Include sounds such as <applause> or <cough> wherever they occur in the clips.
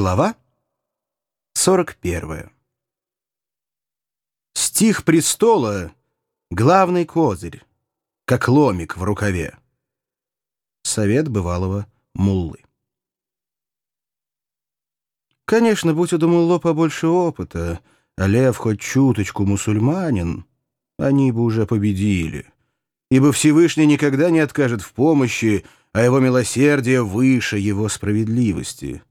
Глава 41. Стих престола — главный козырь, как ломик в рукаве. Совет бывалого муллы. Конечно, будь у Дамулло побольше опыта, а Лев хоть чуточку мусульманин, они бы уже победили, ибо Всевышний никогда не откажет в помощи, а его милосердие выше его справедливости.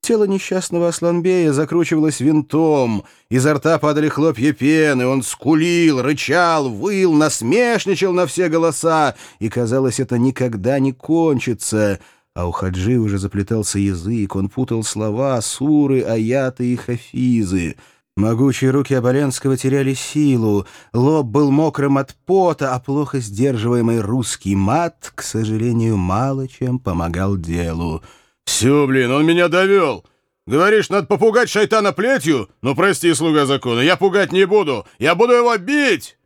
Тело несчастного Асланбея закручивалось винтом, изо рта падали хлопья пены, он скулил, рычал, выл, насмешничал на все голоса, и, казалось, это никогда не кончится. А у Хаджи уже заплетался язык, он путал слова, суры, аяты и хафизы — Могучие руки Оболенского теряли силу, лоб был мокрым от пота, а плохо сдерживаемый русский мат, к сожалению, мало чем помогал делу. «Все, блин, он меня довел! Говоришь, надо попугать шайтана плетью? Ну, прости, слуга закона, я пугать не буду! Я буду его бить!»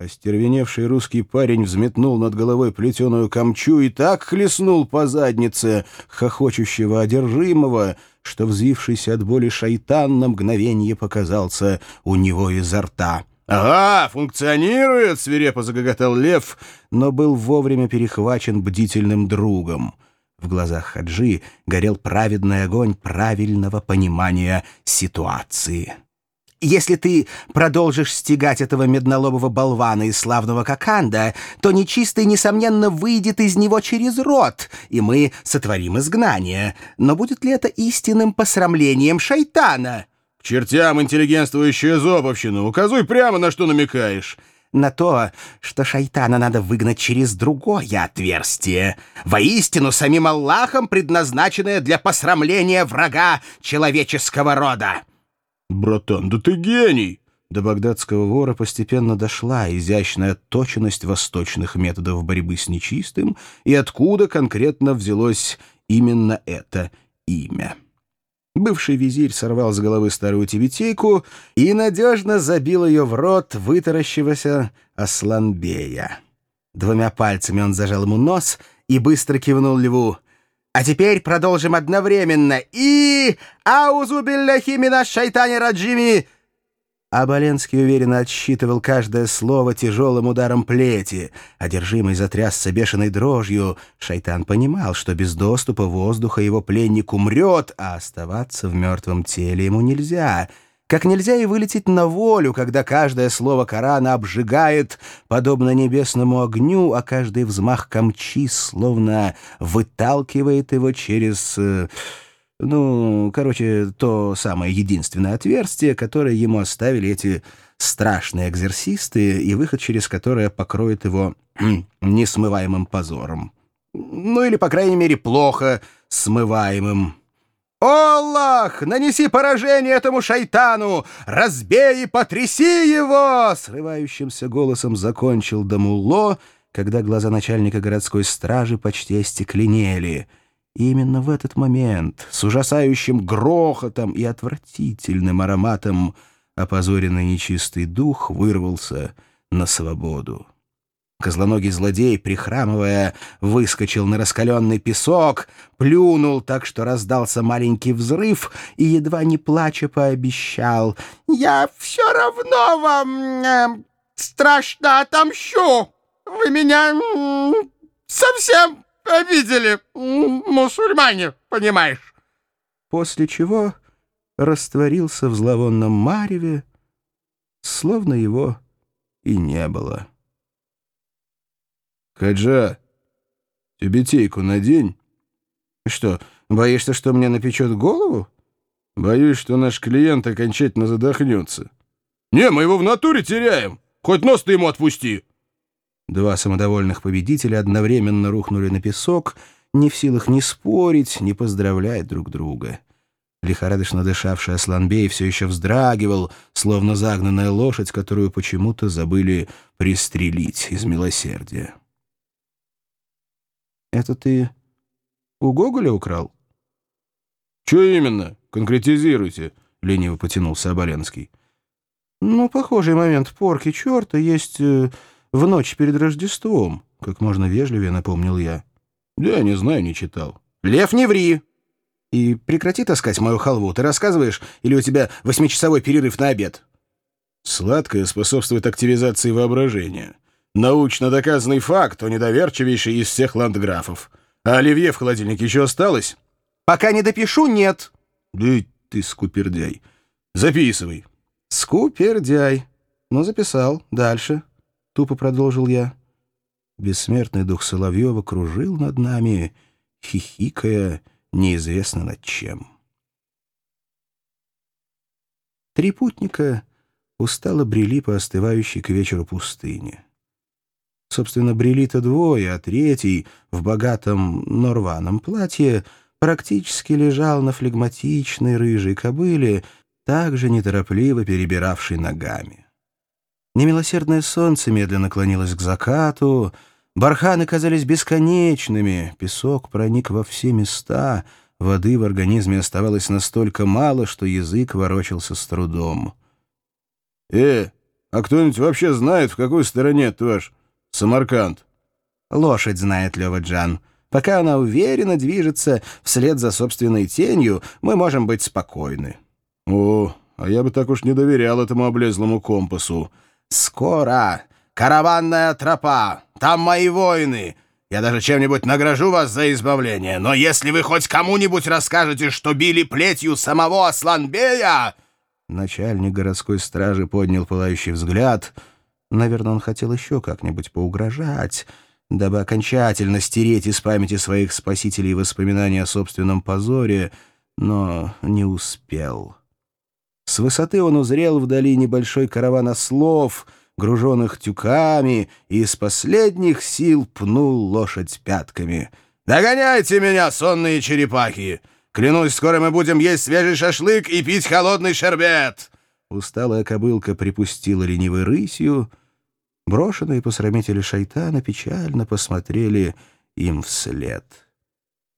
Остервеневший русский парень взметнул над головой плетеную камчу и так хлестнул по заднице хохочущего одержимого, что взвившийся от боли шайтан на мгновение показался у него изо рта. «Ага, функционирует!» — свирепо загоготал лев, но был вовремя перехвачен бдительным другом. В глазах Хаджи горел праведный огонь правильного понимания ситуации. Если ты продолжишь стегать этого меднолобого болвана из славного Коканда, то нечистый, несомненно, выйдет из него через рот, и мы сотворим изгнание. Но будет ли это истинным посрамлением шайтана?» «К чертям интеллигентствующая зобовщина! Указуй прямо, на что намекаешь!» На то, что шайтана надо выгнать через другое отверстие, воистину самим Аллахом предназначенное для посрамления врага человеческого рода. «Братан, да ты гений!» До багдадского вора постепенно дошла изящная точность восточных методов борьбы с нечистым, и откуда конкретно взялось именно это имя. Бывший визирь сорвал с головы старую тибетейку и надежно забил ее в рот вытаращившегося Асланбея. Двумя пальцами он зажал ему нос и быстро кивнул льву. А теперь продолжим одновременно. И... Аузу билляхи мина шайтане раджими... Абаленский уверенно отсчитывал каждое слово тяжелым ударом плети. Одержимый затрясся бешеной дрожью. Шайтан понимал, что без доступа воздуха его пленник умрет, а оставаться в мертвом теле ему нельзя — как нельзя и вылететь на волю, когда каждое слово Корана обжигает, подобно небесному огню, а каждый взмах камчи словно выталкивает его через... Ну, короче, то самое единственное отверстие, которое ему оставили эти страшные экзерсисты, и выход через которое покроет его <clears throat> несмываемым позором. Ну или, по крайней мере, плохо смываемым. «Аллах, нанеси поражение этому шайтану! Разбей и потряси его!» Срывающимся голосом закончил Дамулло, когда глаза начальника городской стражи почти остекленели. И именно в этот момент, с ужасающим грохотом и отвратительным ароматом, опозоренный нечистый дух вырвался на свободу. Козлоногий злодей, прихрамывая, выскочил на раскаленный песок, плюнул так, что раздался маленький взрыв и, едва не плача, пообещал. «Я все равно вам э, страшно отомщу! Вы меня э, совсем обидели, мусульмане, понимаешь?» После чего растворился в зловонном мареве, словно его и не было. «Хаджа, тюбетейку надень». «Что, боишься, что мне напечет голову?» «Боюсь, что наш клиент окончательно задохнется». «Не, мы его в натуре теряем. Хоть нос ты ему отпусти». Два самодовольных победителя одновременно рухнули на песок, не в силах ни спорить, ни поздравлять друг друга. Лихорадочно дышавший Асланбей все еще вздрагивал, словно загнанная лошадь, которую почему-то забыли пристрелить из милосердия. Это ты у Гоголя украл? Что именно? Конкретизируйте, лениво потянулся Оболенский. Ну, похожий момент порки черта есть э, в ночь перед Рождеством, как можно вежливее напомнил я. Я не знаю, не читал. Лев, не ври! И прекрати таскать мою халву. Ты рассказываешь, или у тебя восьмичасовой перерыв на обед?» Сладкое способствует активизации воображения. Научно доказанный факт, о недоверчивейший из всех ландграфов. А оливье в холодильнике еще осталось? Пока не допишу, нет. Да ты скупердяй. Записывай. Скупердяй. Ну, записал. Дальше. Тупо продолжил я. Бессмертный дух Соловьева кружил над нами, хихикая неизвестно над чем. Три путника устало брели по остывающей к вечеру пустыне. Собственно, брели-то двое, а третий, в богатом норваном платье, практически лежал на флегматичной рыжей кобыле, также неторопливо перебиравшей ногами. Немилосердное солнце медленно клонилось к закату, барханы казались бесконечными, песок проник во все места, воды в организме оставалось настолько мало, что язык ворочался с трудом. «Э, а кто-нибудь вообще знает, в какой стороне ваш Самарканд?» «Лошадь знает, Лёва Джан. Пока она уверенно движется вслед за собственной тенью, мы можем быть спокойны». «О, а я бы так уж не доверял этому облезлому компасу». «Скоро! Караванная тропа! Там мои воины!» Я даже чем-нибудь награжу вас за избавление, но если вы хоть кому-нибудь расскажете, что били плетью самого Асланбея...» Начальник городской стражи поднял пылающий взгляд. Наверное, он хотел еще как-нибудь поугрожать, дабы окончательно стереть из памяти своих спасителей воспоминания о собственном позоре, но не успел. С высоты он узрел вдали небольшой караван ослов, груженных тюками, и из последних сил пнул лошадь пятками. «Догоняйте меня, сонные черепахи! Клянусь, скоро мы будем есть свежий шашлык и пить холодный шербет!» Усталая кобылка припустила ленивой рысью. Брошенные посрамители шайтана печально посмотрели им вслед.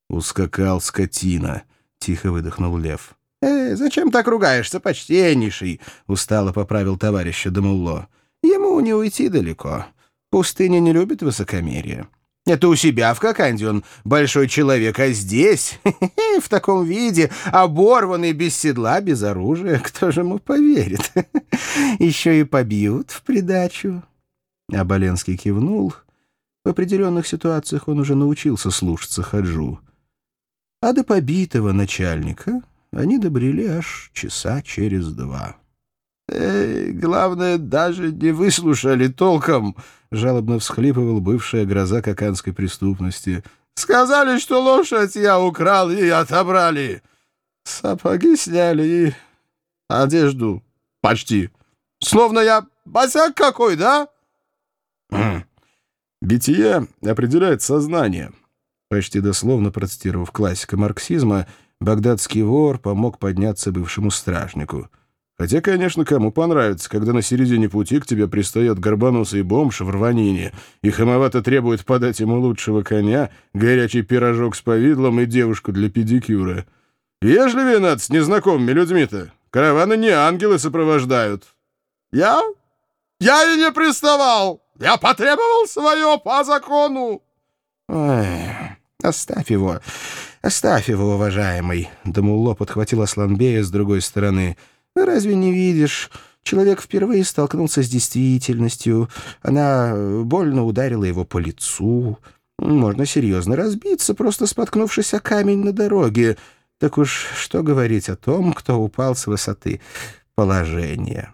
«Ускакал скотина!» — тихо выдохнул лев. «Э, зачем так ругаешься, почтеннейший?» — устало поправил товарища Дамулло. «Ему не уйти далеко. Пустыня не любит высокомерия. Это у себя в Коканде он большой человек, а здесь, <laughs> в таком виде, оборванный, без седла, без оружия, кто же ему поверит? <laughs> Еще и побьют в придачу». Аболенский кивнул. В определенных ситуациях он уже научился слушаться Хаджу. А до побитого начальника они добрели аж часа через два. «Эй, главное, даже не выслушали толком», — жалобно всхлипывал бывшая гроза коканской преступности. «Сказали, что лошадь я украл и отобрали. Сапоги сняли и одежду почти. Словно я босяк какой, да?» «Битие определяет сознание», — почти дословно процитировав классика марксизма, багдадский вор помог подняться бывшему стражнику — Хотя, конечно, кому понравится, когда на середине пути к тебе пристает горбоносый бомж в рванине и хамовато требует подать ему лучшего коня, горячий пирожок с повидлом и девушку для педикюра. Вежливее надо с незнакомыми людьми-то. Караваны не ангелы сопровождают. Я? Я и не приставал. Я потребовал свое по закону. Ой, оставь его. Оставь его, уважаемый. Дамулло подхватил Асланбея с другой стороны — Разве не видишь? Человек впервые столкнулся с действительностью. Она больно ударила его по лицу. Можно серьезно разбиться, просто споткнувшись о камень на дороге. Так уж что говорить о том, кто упал с высоты положения?»